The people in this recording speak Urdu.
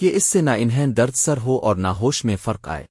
کہ اس سے نہ انہیں درد سر ہو اور نہ ہوش میں فرق آئے۔